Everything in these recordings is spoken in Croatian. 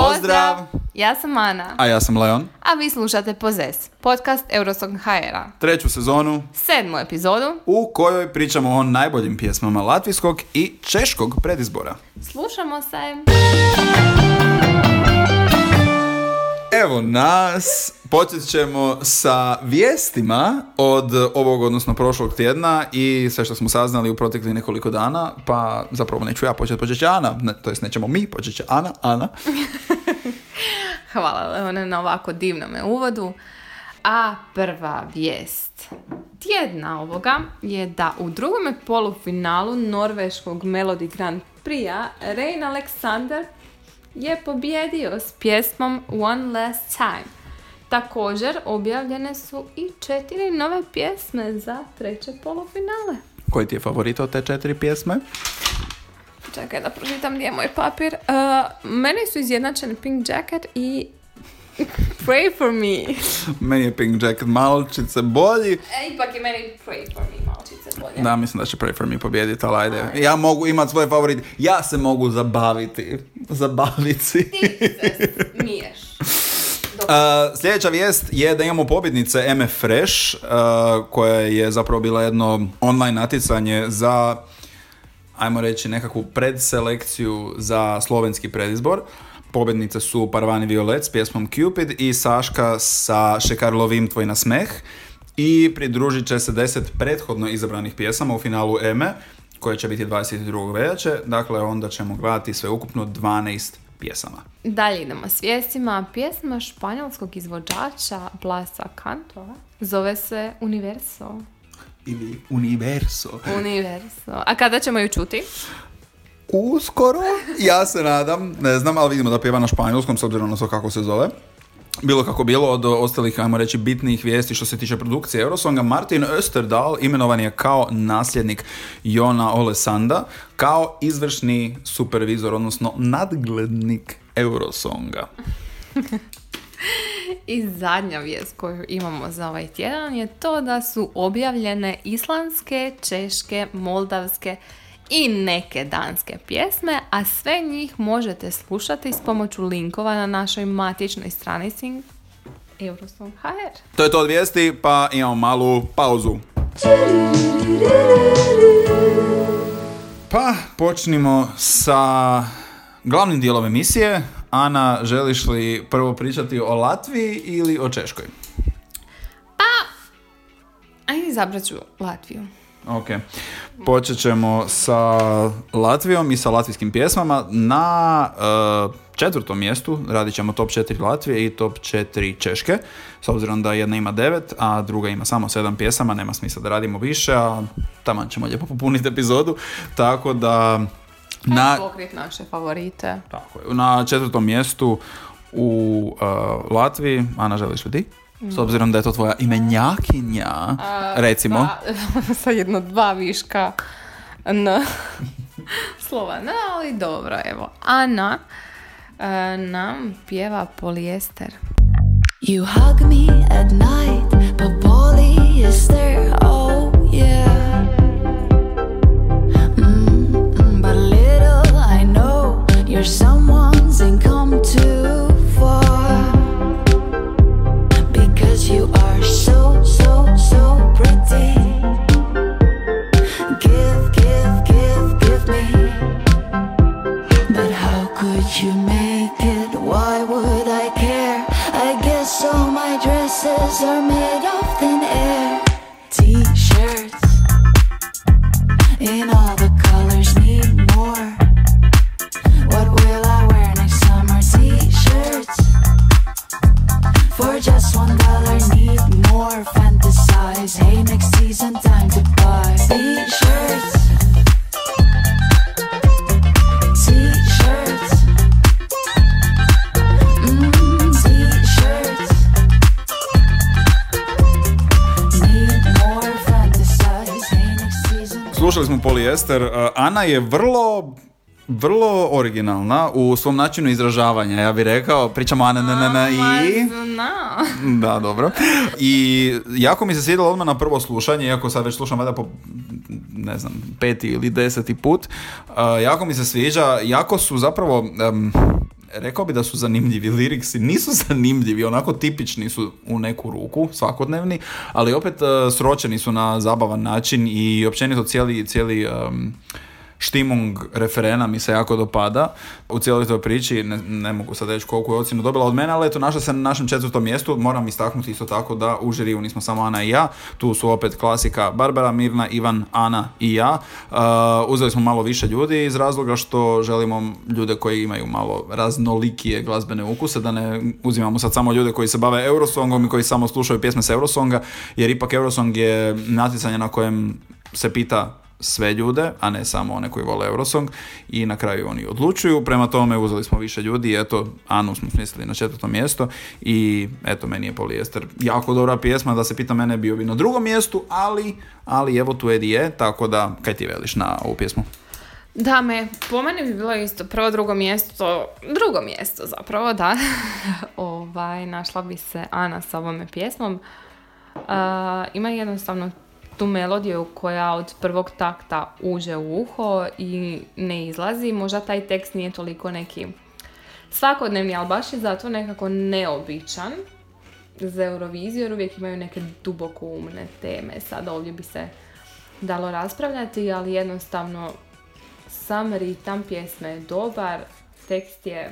Pozdrav! Ja sam Ana, A ja sam Leon. a vi slušate Pozes, podcast Eurosong HR-a. Treću sezonu Sedmu epizodu u kojoj pričamo o najboljim pjesmama latvijskog i češkog predizbora. slušamo se. Evo nas, počet ćemo sa vijestima od ovog, odnosno prošlog tjedna i sve što smo saznali u proteklih nekoliko dana, pa zapravo neću ja početi, počet će Ana, ne, to jest nećemo mi, počet će Ana, Ana. Hvala Leone na ovako divnome uvodu. A prva vijest tjedna ovoga je da u drugome polufinalu norveškog Melody Grand Prix Rein Alexander je pobjedio s pjesmom One Last Time. Također objavljene su i četiri nove pjesme za treće polufinale. Koji ti je favorit od te četiri pjesme? Čekaj da pročitam gdje je moj papir. Uh, meni su izjednačeni Pink Jacket i Pray for me. Meni je Pink Jacket malčice bolji. E, ipak je meni Pray for me malčice bolje. Da, mislim da će Pray for me pobijediti, ali ajde. Ja mogu imati svoj favorit. Ja se mogu zabaviti. Zabaviti si. Ti se smiješ. Dok- Uh, sljedeća vijest je da imamo pobjednice MF Fresh, uh, koja je zapravo bila jedno online natjecanje za, ajmo reći, nekakvu predselekciju za slovenski predizbor. Pobjednice su Parvani Violet s pjesmom Cupid i Saška sa Šekar lovim tvoj na smeh. I pridružit će se deset prethodno izabranih pjesama u finalu EME, koje će biti 22. veljače. Dakle, onda ćemo gledati sve ukupno 12 pjesama. Dalje idemo s vijestima. Pjesma španjolskog izvođača Blasa Cantora zove se Universo. Ili Universo. Universo. A kada ćemo ju čuti? Uskoro, ja se nadam, ne znam, ali vidimo da pjeva na španjolskom s obzirom na to kako se zove. Bilo kako bilo od ostalih, ajmo reći, bitnijih vijesti što se tiče produkcije Eurosonga, Martin Österdahl imenovan je kao nasljednik Jona Olesanda, kao izvršni supervizor, odnosno nadglednik Eurosonga. I zadnja vijest koju imamo za ovaj tjedan je to da su objavljene islandske, češke, moldavske i neke danske pjesme, a sve njih možete slušati s pomoću linkova na našoj matičnoj stranici Eurosong HR. To je to od vijesti, pa imamo malu pauzu. Pa, počnimo sa glavnim dijelom emisije. Ana, želiš li prvo pričati o Latviji ili o Češkoj? Ajde, izabrat ću Latviju. Ok. Počet ćemo sa Latvijom i sa latvijskim pjesmama. Na eh, četvrtom mjestu radit ćemo top 4 Latvije i top 4 Češke. S obzirom da jedna ima 9, a druga ima samo 7 pjesama, nema smisla da radimo više, a taman ćemo lijepo popuniti epizodu. Tako da na, Pokrit naše favorite. tako je, na četvrtom mjestu u eh, Latviji, Ana želiš li ti? S obzirom da je to tvoja imenjakinja, recimo. Pa, sa jedno dva viška n slova n, ali dobro, evo. Ana e, nam pjeva polijester. You hug me at night, but polyester, oh yeah. Mm, but little I know you're someone's dresses are made of thin air. T-shirts in all the colors need more. What will I wear next summer? T-shirts for just one dollar need more. Fantasize. Hey, next season time Slušali smo polijester. Uh, Ana je vrlo vrlo originalna u svom načinu izražavanja, ja bih rekao. Pričamo Ana, na, na, na, i... Da, dobro. I jako mi se svidjelo odmah na prvo slušanje, iako sad već slušam valjda po, ne znam, peti ili deseti put. Uh, jako mi se sviđa, jako su zapravo... em, rekao bi da su zanimljivi liriksi, nisu zanimljivi, onako tipični su u neku ruku, svakodnevni, ali opet uh, sročeni su na zabavan način i općenito cijeli, cijeli um, štimung referena mi se jako dopada u cijeloj toj priči, ne, ne mogu sad reći koliko je ocjenu dobila. Od mene, ali eto našla se na našem četvrtom mjestu, moram istaknuti isto tako da u žiriju nismo samo Ana i ja, tu su opet klasika Barbara, Mirna, Ivan, Ana i ja. Uh, uzeli smo malo više ljudi iz razloga što želimo ljude koji imaju malo raznolikije glazbene ukuse, da ne uzimamo sad samo ljude koji se bave Eurosongom i koji samo slušaju pjesme s Eurosonga, jer ipak Eurosong je natjecanje na kojem se pita sve ljude, a ne samo one koji vole Eurosong i na kraju oni odlučuju. Prema tome uzeli smo više ljudi i eto, Anu smo smislili na četvrto mjesto i eto, meni je Polijester jako dobra pjesma, da se pita mene bio bi na drugom mjestu, ali, ali evo tu Edi je, tako da kaj ti veliš na ovu pjesmu? Da, me, po meni bi bilo isto prvo, drugo mjesto, drugo mjesto zapravo, da. ovaj, našla bi se Ana sa ovom pjesmom. Uh, ima jednostavno tu melodiju koja od prvog takta uđe u uho i ne izlazi. Možda taj tekst nije toliko neki svakodnevni, ali baš je zato nekako neobičan za Euroviziju, jer uvijek imaju neke duboko umne teme. Sad ovdje bi se dalo raspravljati, ali jednostavno sam ritam pjesme je dobar, tekst je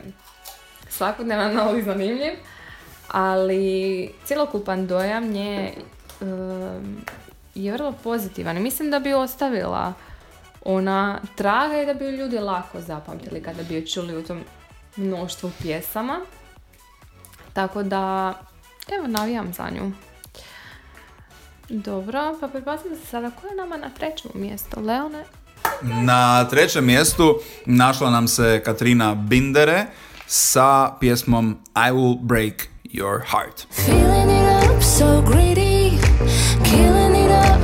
svakodnevan, ali zanimljiv, ali cjelokupan dojam um, je vrlo pozitivan i mislim da bi ostavila ona traga i da bi ju ljudi lako zapamtili kada bi ju čuli u tom mnoštvu pjesama. Tako da, evo, navijam za nju. Dobro, pa prebacimo se sada. Ko je nama na trećem mjestu? Leone? Na trećem mjestu našla nam se Katrina Bindere sa pjesmom I Will Break Your Heart. Feeling it up so greedy, killing it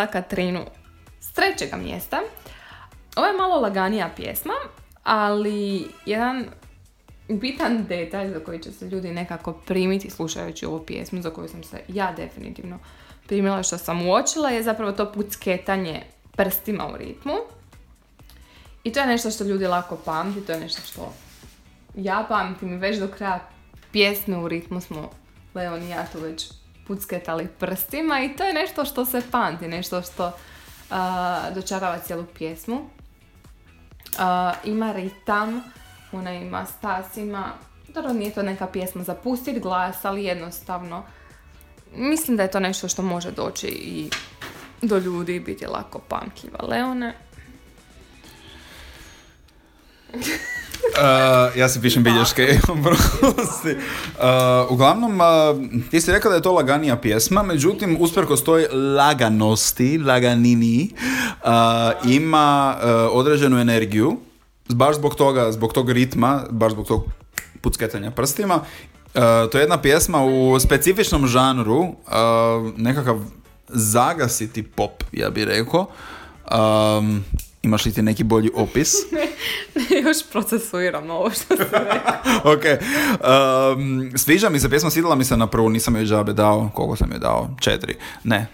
sada Katrinu s trećega mjesta. Ovo je malo laganija pjesma, ali jedan bitan detalj za koji će se ljudi nekako primiti slušajući ovu pjesmu za koju sam se ja definitivno primila što sam uočila je zapravo to pucketanje prstima u ritmu. I to je nešto što ljudi lako pamti, to je nešto što ja pamtim već do kraja pjesme u ritmu smo Leon i ja tu već pucketali prstima i to je nešto što se pamti, nešto što a, dočarava cijelu pjesmu. A, ima ritam, ona ima stas, ima... Dobro, nije to neka pjesma za pustit glas, ali jednostavno mislim da je to nešto što može doći i do ljudi i biti lako pamtljiva. Leone, Uh, ja si pišem bilješke, prosti. Uh, uglavnom, uh, ti si rekao da je to laganija pjesma, međutim, usprkos toj laganosti, laganini, uh, ima uh, određenu energiju, baš zbog toga, zbog tog ritma, baš zbog tog pucketanja prstima. Uh, to je jedna pjesma u specifičnom žanru, uh, nekakav zagasiti pop, ja bih rekao. Um, imaš li ti neki bolji opis? još procesuiram ovo što sam rekao. ok. Um, sviđa mi se pjesma, svidjela mi se na prvu, nisam joj džabe dao. Koliko sam joj dao? Četiri. Ne.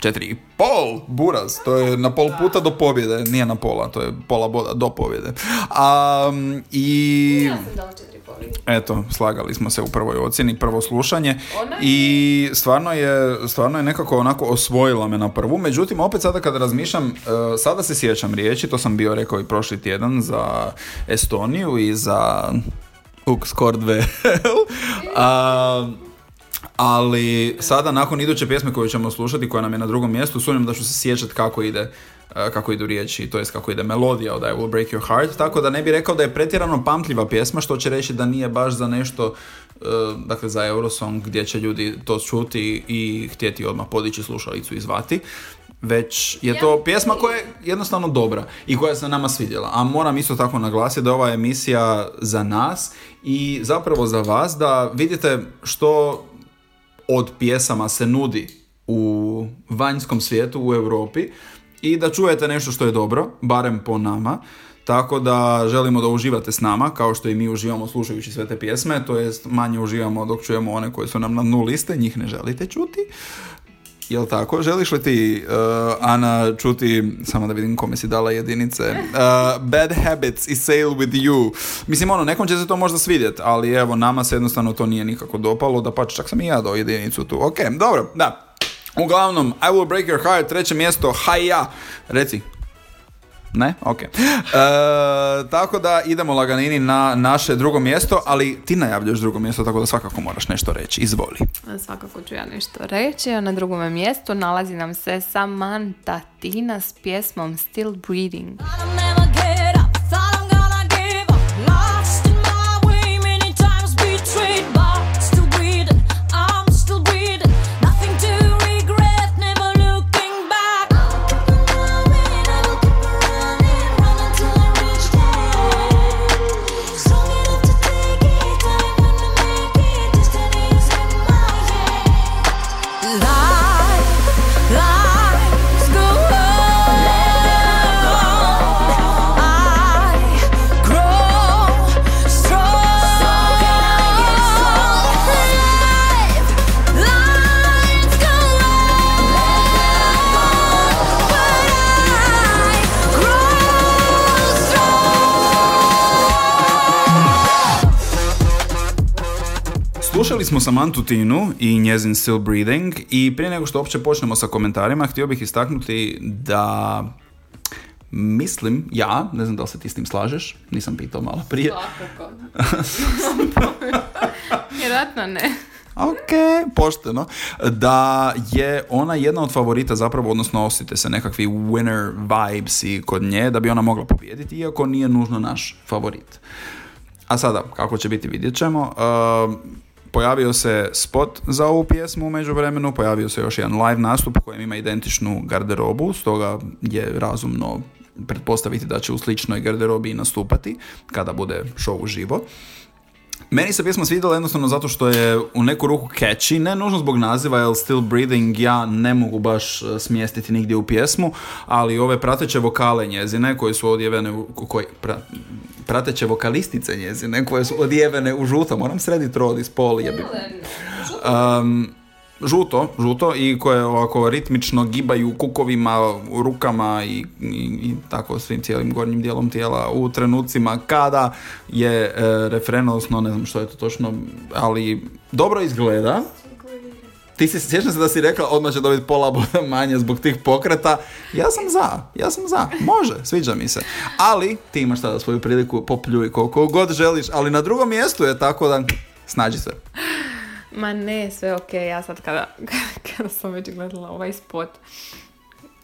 Četiri i pol, buraz. To je na pol puta do pobjede. Nije na pola, to je pola boda do pobjede. Um, I... Ja sam dala Eto, slagali smo se u prvoj ocjeni, prvo slušanje. Ona je- i stvarno je, stvarno je nekako onako osvojila me na prvu, međutim opet sada kad razmišljam, e, sada se sjećam riječi, to sam bio rekao i prošli tjedan za Estoniju i za Ux Kordve. a, Ali sada nakon iduće pjesme koju ćemo slušati, koja nam je na drugom mjestu, sumnjam da ću se sjećati kako ide kako idu riječi, to jest kako ide melodija od I Will Break Your Heart, tako da ne bi rekao da je pretjerano pamtljiva pjesma, što će reći da nije baš za nešto, e, dakle za Eurosong gdje će ljudi to čuti i htjeti odmah podići slušalicu i zvati već je to pjesma koja je jednostavno dobra i koja se nama svidjela. A moram isto tako naglasiti da je ova emisija za nas i zapravo za vas da vidite što od pjesama se nudi u vanjskom svijetu, u Europi i da čujete nešto što je dobro, barem po nama. Tako da želimo da uživate s nama, kao što i mi uživamo slušajući sve te pjesme, to jest manje uživamo dok čujemo one koje su nam na dnu liste, njih ne želite čuti. Jel tako? Želiš li ti, uh, Ana, čuti, samo da vidim kome si dala jedinice, uh, Bad Habits i Sail With You. Mislim, ono, nekom će se to možda svidjet, ali evo, nama se jednostavno to nije nikako dopalo, da pa čak sam i ja dao jedinicu tu. Ok, dobro, da. Uglavnom, I Will Break Your Heart, treće mjesto, ja. Reci, ne? Ok. E, tako da idemo laganini na naše drugo mjesto, ali ti najavljaš drugo mjesto, tako da svakako moraš nešto reći. Izvoli. Svakako ću ja nešto reći. Na drugom mjestu nalazi nam se Samantha Tina s pjesmom Still Breathing. Smo Samantu Tinu i njezin Still Breathing i prije nego što uopće počnemo sa komentarima, htio bih istaknuti da mislim, ja, ne znam da li se ti s tim slažeš, nisam pitao malo prije. Svakako. Vjerojatno ne. Ok, pošteno. Da je ona jedna od favorita zapravo, odnosno osjete se nekakvi winner vibes i kod nje da bi ona mogla pobijediti, iako nije nužno naš favorit. A sada, kako će biti, vidjet ćemo. Uh, pojavio se spot za ovu pjesmu u međuvremenu, pojavio se još jedan live nastup kojem ima identičnu garderobu, stoga je razumno pretpostaviti da će u sličnoj garderobi nastupati kada bude show uživo. Meni se pjesma svidjela jednostavno zato što je u neku ruku catchy, ne nužno zbog naziva, jer Still Breathing ja ne mogu baš e, smjestiti nigdje u pjesmu, ali ove prateće vokale njezine koje su odjevene u, koji, pra- prateće vokalistice njezine koje su odjevene u žuto, moram srediti rod iz pol, jebi. Um, žuto, žuto i koje ovako ritmično gibaju kukovima, rukama i, i, i tako svim cijelim gornjim dijelom tijela u trenucima kada je e, refren, odnosno ne znam što je to točno, ali dobro izgleda. Ti si, sjećam se da si rekla odmah će dobiti pola boda manje zbog tih pokreta. Ja sam za, ja sam za, može, sviđa mi se. Ali ti imaš sada svoju priliku, popljuj koliko god želiš, ali na drugom mjestu je tako da snađi se. Ma ne, sve ok, ja sad kada, kada sam već gledala ovaj spot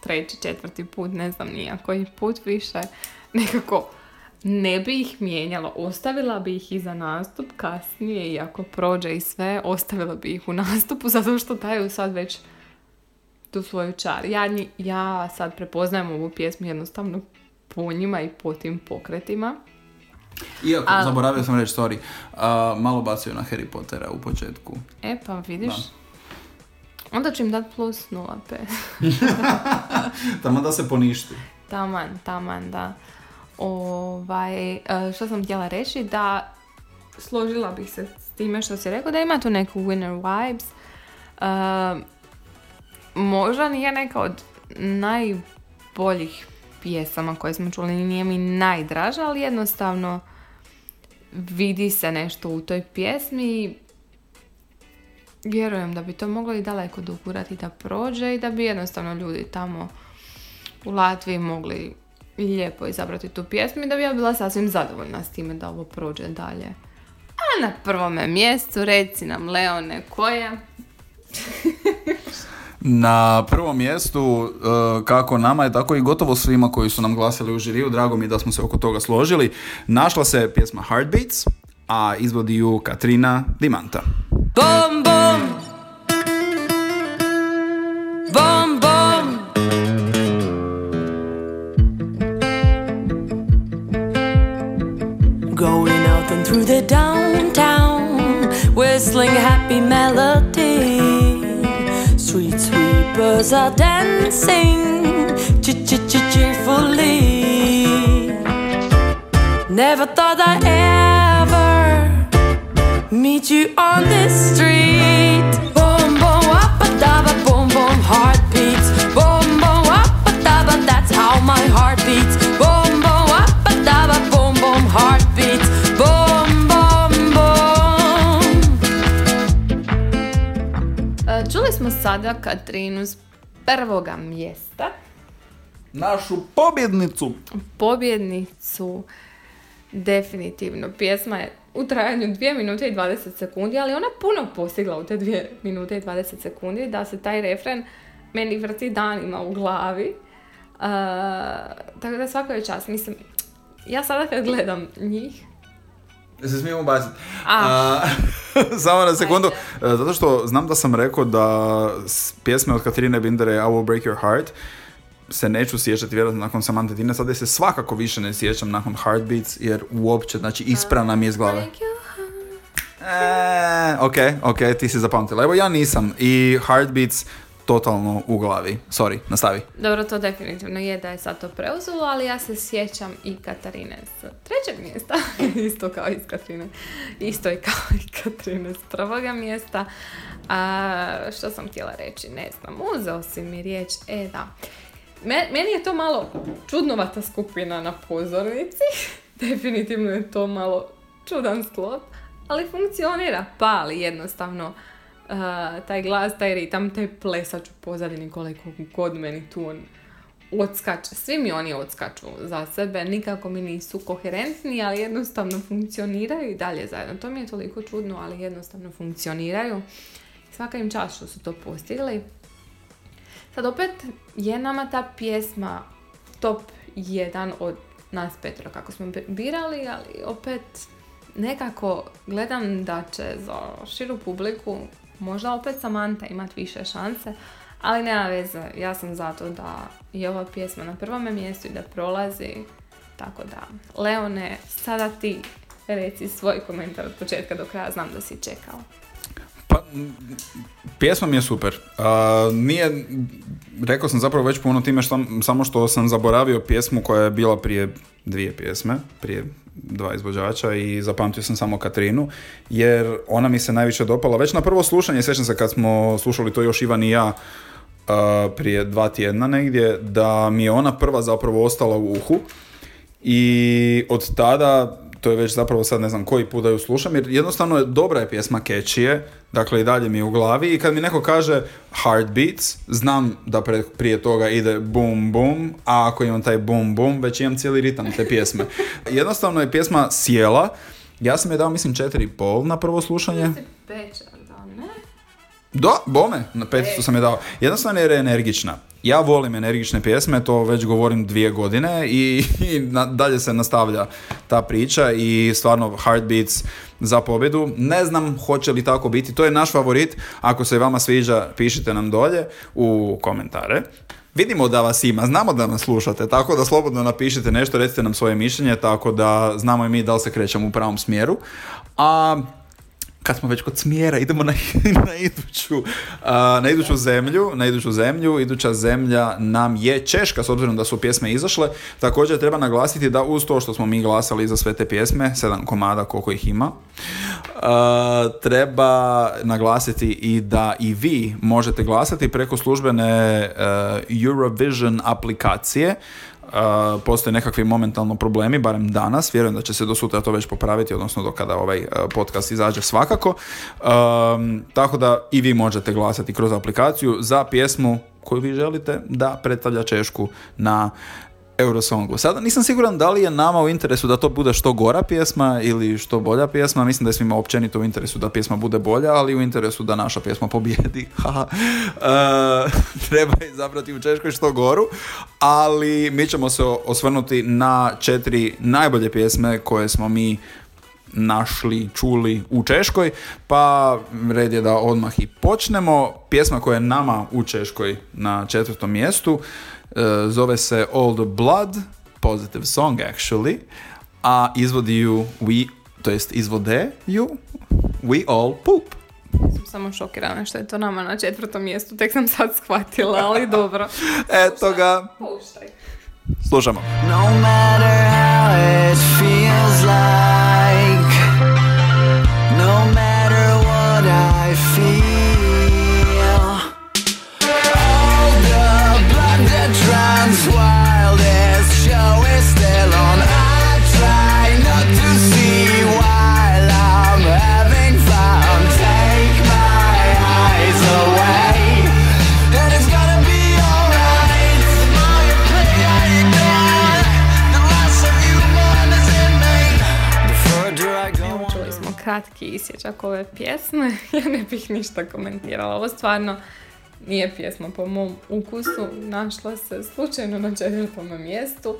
treći, četvrti put, ne znam nija koji put više, nekako ne bi ih mijenjala, ostavila bi ih i za nastup kasnije i ako prođe i sve, ostavila bi ih u nastupu zato što daju sad već tu svoju čar. Ja, ja sad prepoznajem ovu pjesmu jednostavno po njima i po tim pokretima. Iako, Ali- zaboravio sam reći, sorry, a, malo bacio na Harry Pottera u početku. E pa vidiš, Da. onda ću im dati plus 0,5. Tamo da se poništi. Taman, taman, da. Ovaj, e, što sam htjela reći, da složila bih se s time što si rekao, da ima tu neku winner vibes. E, možda nije neka od najboljih pjesama koje smo čuli, nije mi najdraža, ali jednostavno vidi se nešto u toj pjesmi i vjerujem da bi to moglo i daleko dogurati da prođe i da bi jednostavno ljudi tamo u Latviji mogli lijepo izabrati tu pjesmu i da bi ja bila sasvim zadovoljna s time da ovo prođe dalje. A na prvome mjestu reci nam Leone koja? Na prvom mjestu, e, kako nama je, tako i gotovo svima koji su nam glasili u žiriju, drago mi da smo se oko toga složili, našla se pjesma Heartbeats, a izvodi ju Katrina Dimanta. Boom, boom. Boom, boom. Going out and through the downtown, whistling happy melody. Sweepers are dancing ch- ch- ch- cheerfully. Never thought I'd ever meet you on this street. Boom, boom, up a dabba, boom, boom, heartbeats. Sada Katrinu s prvoga mjesta, Našu pobjednicu! pobjednicu, definitivno. Pjesma je u trajanju 2 minute i 20 sekundi, ali ona puno postigla u te 2 minute i 20 sekundi, da se taj refren meni vrti danima u glavi. E, tako da svaka je čast. Mislim, ja sada kad gledam njih, Se smijem ubaciti. Samo na sekundu. E, Zato što znam da sam rekao da pjesme od Katrine Bindere I Will Break Your Heart se neću sjećati vjerojatno nakon Samantha Tina, sada se svakako više ne sjećam nakon Heartbeats, jer uopće, znači isprana mi je iz glave. E, ok, ok, ti si zapamtila. Evo ja nisam i Heartbeats totalno u glavi. Sorry, nastavi. Dobro, to definitivno je da je sad to preuzelo, ali ja se sjećam i Katarine s trećeg mjesta, isto kao i s Katrine, isto je kao i Katrine s prvoga mjesta. A, što sam htjela reći, ne znam, uzeo si mi riječ, e da. Me- meni je to malo čudnovata skupina na pozornici, definitivno je to malo čudan sklop, ali funkcionira, pali jednostavno. Uh, taj glas, taj ritam, taj plesač u pozadini koliko god meni tu on odskače. Svi mi oni odskaču za sebe, nikako mi nisu koherentni, ali jednostavno funkcioniraju i dalje zajedno. To mi je toliko čudno, ali jednostavno funkcioniraju. Svaka im čast što su to postigli. Sad opet je nama ta pjesma top jedan od nas petro kako smo bi- birali, ali opet nekako gledam da će za širu publiku možda opet Samantha imat više šanse, ali nema veze, ja sam zato da je ova pjesma na prvome mjestu i da prolazi, tako da, Leone, sada ti reci svoj komentar od početka do kraja, znam da si čekao. Pa, pjesma mi je super. A, nije, rekao sam zapravo već puno time što, samo što sam zaboravio pjesmu koja je bila prije dvije pjesme, prije dva izvođača i zapamtio sam samo Katrinu, jer ona mi se najviše dopala. Već na prvo slušanje, sjećam se kad smo slušali to još Ivan i ja, a, prije dva tjedna negdje, da mi je ona prva zapravo ostala u uhu i od tada, to je već zapravo sad ne znam koji put da ju slušam, jer jednostavno je dobra je pjesma kečije, dakle i dalje mi je u glavi i kad mi neko kaže heartbeats, znam da pre- prije toga ide boom boom, a ako imam taj boom boom, već imam cijeli ritam te pjesme. Jednostavno je pjesma sjela, ja sam je dao mislim 4,5 na prvo slušanje. Pečar, da ne? Da, bome, na peticu sam je dao. Jednostavno je energična. Ja volim energične pjesme, to već govorim dvije godine i, i na- dalje se nastavlja ta priča i stvarno Heartbeats za pobjedu. Ne znam hoće li tako biti, to je naš favorit. Ako se vama sviđa, pišite nam dolje u komentare. Vidimo da vas ima, znamo da nas slušate, tako da slobodno napišite nešto, recite nam svoje mišljenje, tako da znamo i mi da li se krećemo u pravom smjeru. A kad smo već kod smjera, idemo na, na, iduću, a, na iduću zemlju. Na iduću zemlju, iduća zemlja nam je Češka, s obzirom da su pjesme izašle. Također treba naglasiti da uz to što smo mi glasali za sve te pjesme, sedam komada koliko ih ima, a, treba naglasiti i da i vi možete glasati preko službene e, Eurovision aplikacije. Uh, postoje nekakvi momentalno problemi, barem danas, vjerujem da će se do sutra to već popraviti, odnosno do kada ovaj uh, podcast izađe svakako. Um, tako da i vi možete glasati kroz aplikaciju za pjesmu koju vi želite da predstavlja Češku na Eurosongu. Sada nisam siguran da li je nama u interesu da to bude što gora pjesma ili što bolja pjesma. Mislim da je svima općenito u interesu da pjesma bude bolja, ali u interesu da naša pjesma pobjedi. Haha. E, treba izabrati u Češkoj što goru, ali mi ćemo se osvrnuti na četiri najbolje pjesme koje smo mi našli, čuli u Češkoj, pa red je da odmah i počnemo. Pjesma koja je nama u Češkoj na četvrtom mjestu zove se All the Blood, positive song actually, a izvodi ju we, to jest izvode ju We All Poop. Sam samo šokirana što je to nama na četvrtom mjestu, tek sam sad shvatila, ali dobro. Eto ga, Puštaj. slušamo. No matter isječak ove pjesme, ja ne bih ništa komentirala. Ovo stvarno nije pjesma po mom ukusu, našla se slučajno na četvrtom mjestu.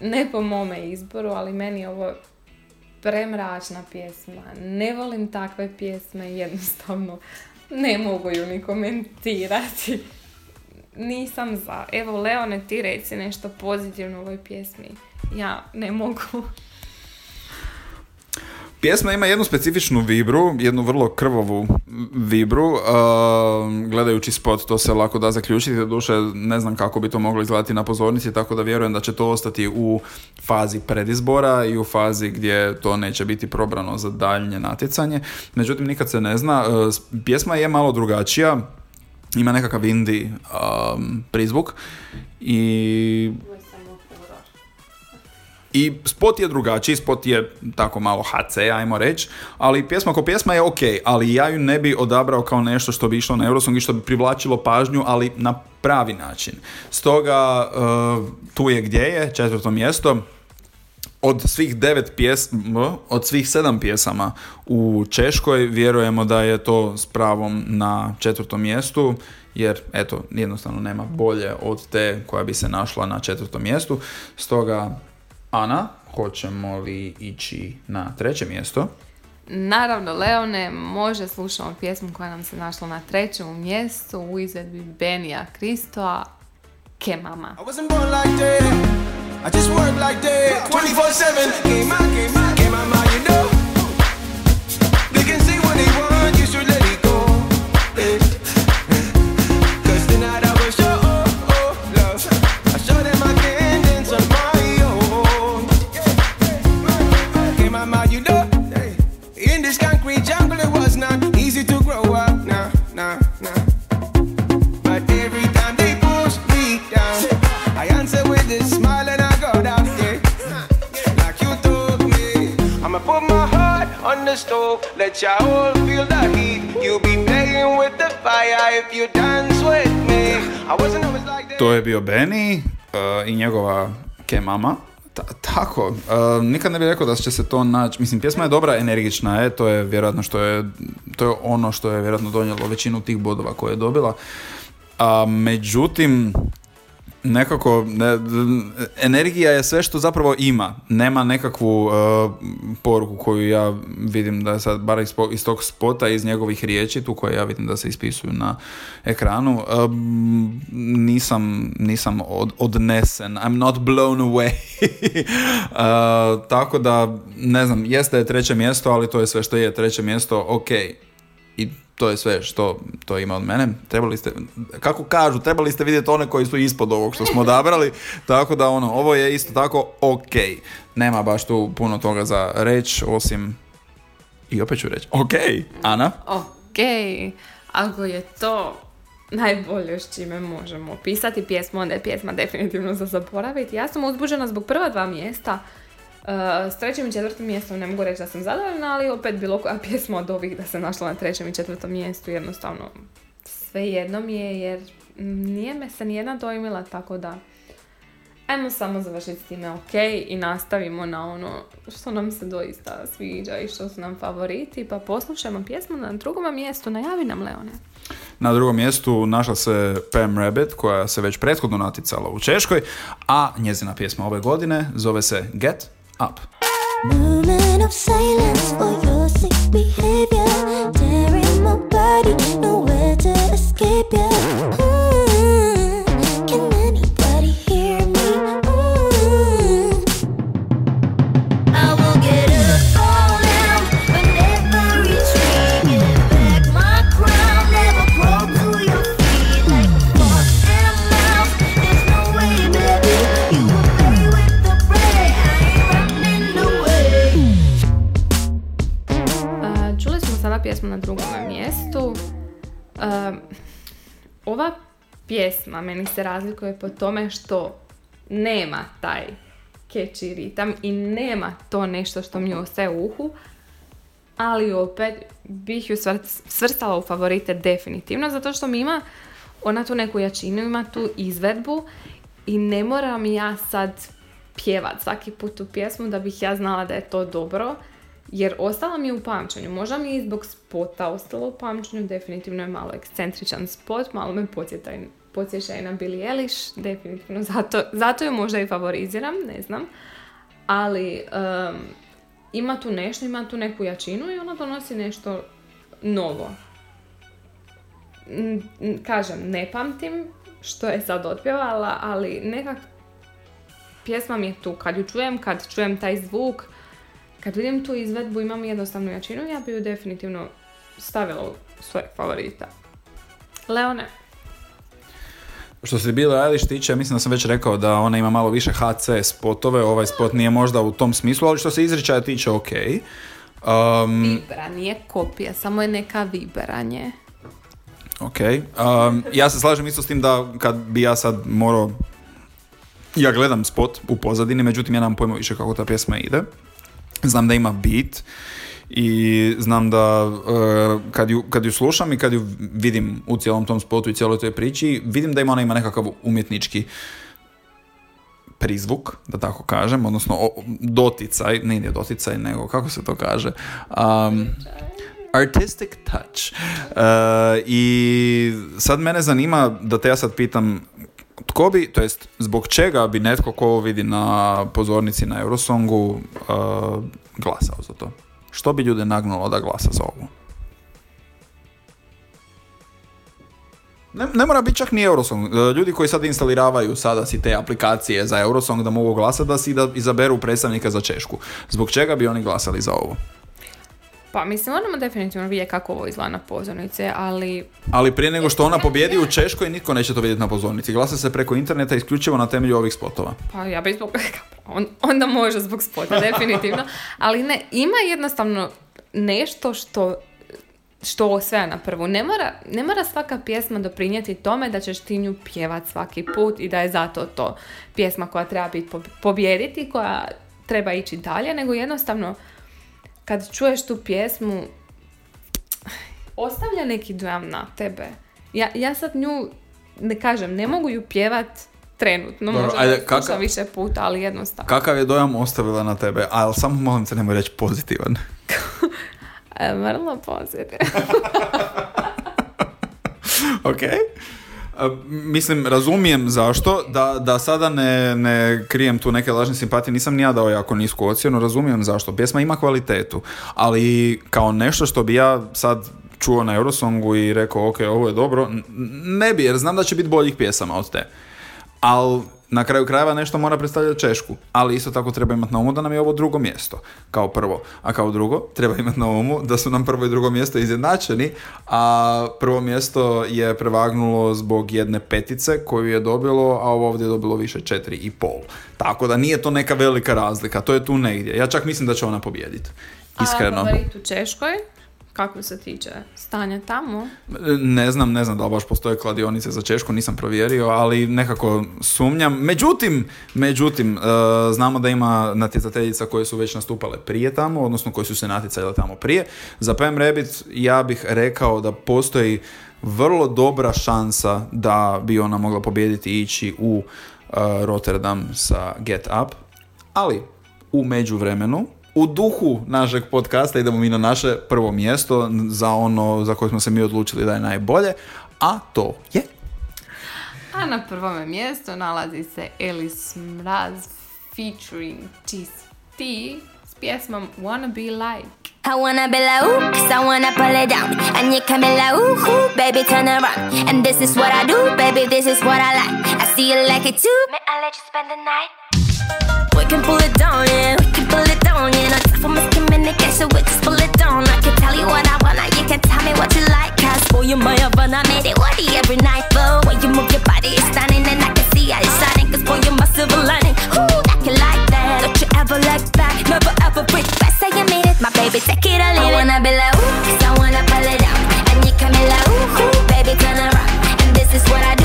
Ne po mome izboru, ali meni je ovo premračna pjesma. Ne volim takve pjesme, jednostavno ne mogu ju ni komentirati. Nisam za. Evo, Leone, ti reci nešto pozitivno u ovoj pjesmi. Ja ne mogu. Pjesma ima jednu specifičnu vibru, jednu vrlo krvavu vibru. Uh, gledajući spot to se lako da zaključiti, doduše ne znam kako bi to moglo izgledati na pozornici, tako da vjerujem da će to ostati u fazi predizbora i u fazi gdje to neće biti probrano za daljnje natjecanje. Međutim, nikad se ne zna. Uh, pjesma je malo drugačija, ima nekakav indie um, prizvuk i i spot je drugačiji, spot je tako malo HC, ajmo reći, ali pjesma ko pjesma je ok, ali ja ju ne bi odabrao kao nešto što bi išlo na Eurosong i što bi privlačilo pažnju, ali na pravi način. Stoga, uh, tu je gdje je, četvrto mjesto, od svih devet pjesma, od svih sedam pjesama u Češkoj vjerujemo da je to s pravom na četvrtom mjestu, jer eto, jednostavno nema bolje od te koja bi se našla na četvrtom mjestu. Stoga, Ana, hoćemo li ići na treće mjesto? Naravno, Leone, može slušamo pjesmu koja nam se našla na trećem mjestu u izvedbi Benija Kristoa, Ke mama. I wasn't born like that. I just work like that. 24 7. Came out, came out, came out, my, you know. They can say what they want, you should let it go. Eh. The stove, let y'all feel the heat. You be playing with the fire if you dance with me. I wasn't always like that. To je bio Benny uh, i njegova ke mama. Ta- tako, uh, nikad ne bih rekao da će se to naći, mislim, pjesma je dobra, energična je, to je vjerojatno što je, to je ono što je vjerojatno donijelo većinu tih bodova koje je dobila. A, međutim, nekako, ne, energija je sve što zapravo ima. Nema nekakvu uh, poruku koju ja vidim da je sad, bar iz, iz tog spota, iz njegovih riječi, tu koje ja vidim da se ispisuju na ekranu, um, nisam, nisam od, odnesen. I'm not blown away. Uh, tako da, ne znam, jeste je treće mjesto, ali to je sve što je treće mjesto, ok. I to je sve što to ima od mene. Trebali ste, kako kažu, trebali ste vidjeti one koji su ispod ovog što smo odabrali. tako da ono, ovo je isto tako ok. Nema baš tu puno toga za reći, osim i opet ću reći, ok, Ana? Ok, ako je to najbolje s čime možemo opisati pjesmu, onda je pjesma definitivno za zaboraviti. Ja sam uzbuđena zbog prva dva mjesta. Uh, s trećim i četvrtim mjestom ne mogu reći da sam zadovoljna, ali opet bilo koja pjesma od ovih da se našla na trećem i četvrtom mjestu, jednostavno sve jedno mi je jer nije me se nijedna dojmila, tako da Ajmo samo završiti s time ok i nastavimo na ono što nam se doista sviđa i što su nam favoriti. Pa poslušajmo pjesmu na drugom mjestu. Najavi nam Leone. Na drugom mjestu našla se Pam Rabbit, koja se već prethodno naticala u Češkoj, a njezina pjesma ove godine zove se Get Up. Pjesma meni se razlikuje po tome što nema taj catchy ritam i nema to nešto što mi ostaje u uhu, ali opet bih ju svr- svrstala u favorite definitivno, zato što mi ima ona tu neku jačinu, ima tu izvedbu i ne moram ja sad pjevat svaki put tu pjesmu da bih ja znala da je to dobro, jer ostala mi je u pamćenju. Možda mi je i zbog spota ostalo u pamćenju, definitivno je malo ekscentričan spot, malo me podsjeta podsjeća i na Billie Eilish, definitivno, zato, zato ju možda i favoriziram, ne znam. Ali em, ima tu nešto, ima tu neku jačinu i ona donosi nešto novo. Kažem, ne pamtim što je sad otpjevala, ali nekak pjesma mi je tu. Kad ju čujem, kad čujem taj zvuk, kad vidim tu izvedbu, imam jednostavnu jačinu, ja bi ju definitivno stavila u svoje favorita. Leone, Što se Billie Eilish tiče, mislim da sam već rekao da ona ima malo više HC spotove, ovaj spot nije možda u tom smislu, ali što se izričaja tiče, ok. Um, vibra, nije kopija, samo je neka vibranje. ok. Um, ja se slažem isto s tim da kad bi ja sad morao ja gledam spot u pozadini, međutim ja nemam pojma više kako ta pjesma ide. Znam da ima beat i znam da e, kad, ju, kad ju slušam i kad ju vidim u cijelom tom spotu i cijeloj toj priči, vidim da ima ona ima nekakav umjetnički prizvuk, da tako kažem, odnosno o- doticaj, ne ide doticaj, nego kako se to kaže, um, artistic touch. E, I sad mene zanima da te ja sad pitam tko bi, to jest zbog čega bi netko ko vidi na pozornici na Eurosongu e, glasao za to? Što bi ljude nagnulo da glasa za ovo? Ne, ne mora biti čak ni Eurosong. E, Ljudi koji sad instaliravaju sada si te aplikacije za Eurosong da mogu glasati da si da izaberu predstavnika za Češku. Zbog čega bi oni glasali za ovo? Pa mislim, moramo definitivno vidjeti kako ovo izgleda na pozornice, ali Ali prije nego što ona pobjedi u Češkoj, nitko neće to vidjeti na pozornici. Glasa se preko interneta isključivo na temelju ovih spotova. Pa ja bi zbog... On, onda može zbog spota, definitivno. Ali ne, ima jednostavno nešto što što osvaja na prvu. Ne mora, ne mora svaka pjesma doprinijeti tome da ćeš ti nju pjevat svaki put i da je zato to pjesma koja treba biti po- pobjediti, koja treba ići dalje, nego jednostavno kad čuješ tu pjesmu ostavlja neki dojam na tebe. Ja, ja sad nju, ne kažem, ne mogu ju pjevat trenutno, Dobro, možda ajde, kakav- više puta, ali jednostavno. Kakav je dojam ostavila na tebe? Ali samo molim te nemoj reći pozitivan. E, vrlo pozitivno. ok. Mislim, razumijem zašto, da, da sada ne, ne krijem tu neke lažne simpatije, nisam ni ja dao jako nisku ocjenu, razumijem zašto. Pjesma ima kvalitetu, ali kao nešto što bi ja sad čuo na Eurosongu i rekao, ok, ovo je dobro, ne bi, jer znam da će biti boljih pjesama od te. Ali na kraju krajeva nešto mora predstavljati Češku. Ali isto tako treba imati na umu da nam je ovo drugo mjesto, kao prvo. A kao drugo, treba imati na umu da su nam prvo i drugo mjesto izjednačeni, a prvo mjesto je prevagnulo zbog jedne petice koju je dobilo, a ovo ovdje je dobilo više četiri i pol. Tako da nije to neka velika razlika, to je tu negdje. Ja čak mislim da će ona pobijediti. Iskreno. A favorit u Češkoj? Kako se tiče stanja tamo. Ne znam, ne znam da li baš postoje kladionice za Češku, nisam provjerio, ali nekako sumnjam. Međutim, međutim, e, znamo da ima natjecateljica koje su već nastupale prije tamo, odnosno koje su se natjecale tamo prije. Za Pam Rabbit ja bih rekao da postoji vrlo dobra šansa da bi ona mogla pobijediti i ići u e, Rotterdam sa Get Up, ali u međuvremenu u duhu našeg podcasta idemo mi na naše prvo mjesto za ono za koje smo se mi odlučili da je najbolje, a to je A na prvome mjestu nalazi se Elis Mraz featuring Cheese T s pjesmom Wanna Be Like. I wanna be like, ooh, cause I wanna pull it down. And you can be ooh, ooh, baby, turn around. And this is what I do, baby, this is what I like. I see you like it too. May I let you spend the night? We can pull it down, yeah, you, my I made it worthy every night. But when you move your body, it's stunning, and I can see how you're shining. Cause for you, my silver lining, ooh, like it like that. Don't you ever let back, never ever break back. Say you made it, my baby, take it or leave it. I wanna be like, ooh, cause I wanna pull it down. And you can be like, ooh, ooh, baby, turn around. And this is what I do,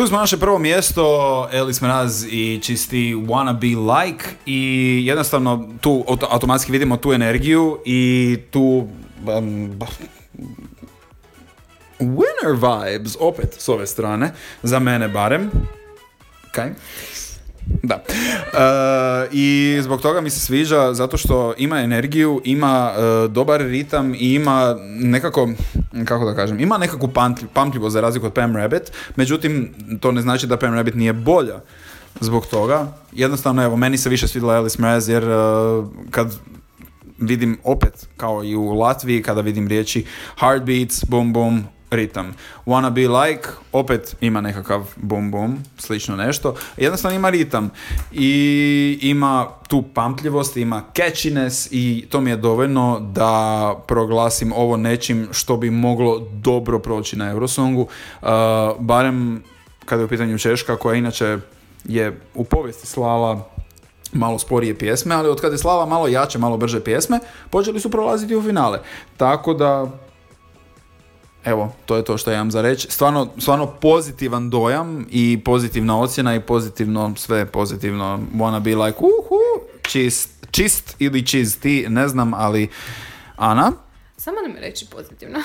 Čuli smo naše prvo mjesto, Elis Mraz i čisti Wanna Be Like i jednostavno tu auto- automatski vidimo tu energiju i tu um, winner vibes opet s ove strane, za mene barem. Kaj? Da. E, I zbog toga mi se sviđa zato što ima energiju, ima e, dobar ritam i ima nekako, kako da kažem, ima nekakvu pamtlj- pamtljivost za razliku od Pam Rabbit, međutim to ne znači da Pam Rabbit nije bolja zbog toga. Jednostavno, evo, meni se više svidjela Alice Mraz jer e, kad vidim opet kao i u Latviji kada vidim riječi heartbeats, boom boom, ritam. Wanna be like, opet ima nekakav boom boom, slično nešto. Jednostavno ima ritam i ima tu pamtljivost, ima catchiness i to mi je dovoljno da proglasim ovo nečim što bi moglo dobro proći na Eurosongu. Uh, barem kada je u pitanju Češka koja inače je u povijesti slala malo sporije pjesme, ali od kada je slala malo jače, malo brže pjesme, počeli su prolaziti u finale. Tako da, evo, to je to što imam za reći. Stvarno, stvarno pozitivan dojam i pozitivna ocjena i pozitivno, sve pozitivno. Wanna be like, uhu, čist, čist ili čisti, ne znam, ali Ana? Samo da mi reći pozitivno.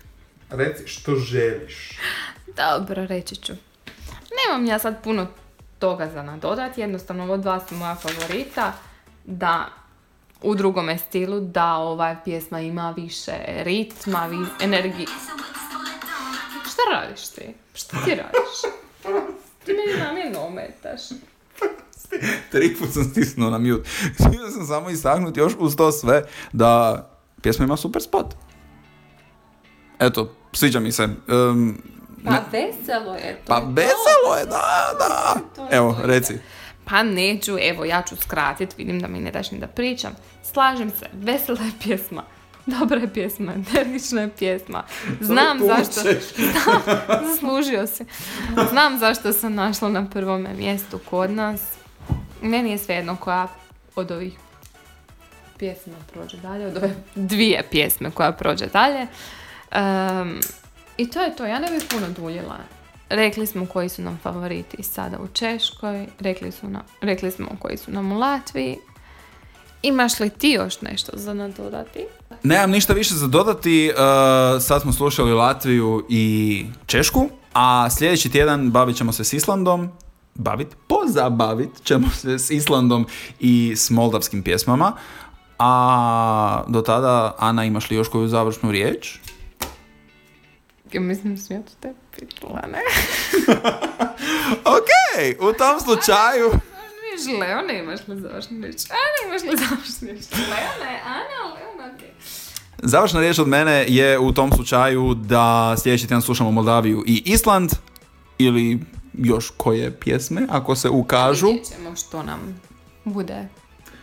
Reci što želiš. Dobro, reći ću. Nemam ja sad puno toga za nadodati, jednostavno ovo dva su moja favorita, da u drugome stilu, da ova pjesma ima više ritma, vi, energije. Šta radiš ti? Šta ti radiš? Ti meni namjerno ometaš. Tri put sam stisnuo na mute. Htio sam samo istaknuti još uz to sve da pjesma ima super spot. Eto, sviđa mi se. Um, Pa ne- veselo je to. pa veselo je, da, da. Evo, reci. Pa neću, evo ja ću skratiti, vidim da mi ne daš ni da pričam. Slažem se, vesela je pjesma. Dobra je pjesma, energična je pjesma. Znam zašto... Zaslužio si. Znam zašto sam našla na prvome mjestu kod nas. Meni je svejedno koja od ovih pjesma prođe dalje, od ove dvije pjesme koja prođe dalje. Em, I to je to, ja ne bih puno duljila. Rekli smo koji su nam favoriti sada u Češkoj, rekli, su nam, rekli smo koji su nam u Latviji. Imaš li ti još nešto za nadodati? Nemam ništa više za dodati, uh, sad smo slušali Latviju i Češku, a sljedeći tjedan bavit ćemo se s Islandom, bavit, pozabavit ćemo se s Islandom i s moldavskim pjesmama, a do tada, Ana, imaš li još koju završnu riječ? Ja mislim da sam pitala, ne? Ok, u tom slučaju... Viš, Leona, imaš riječ? Ana, imaš? Leona je Ana, Leona, okej. Završna riječ od mene je u tom slučaju da sljedeći tjedan slušamo Moldaviju i Island ili još koje pjesme, ako se ukažu, Vidjet ćemo što nam bude.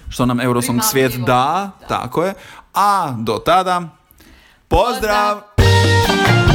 što nam Eurosong svijet Primamljivo. da, tako je. A do tada, pozdrav! Pozdrav!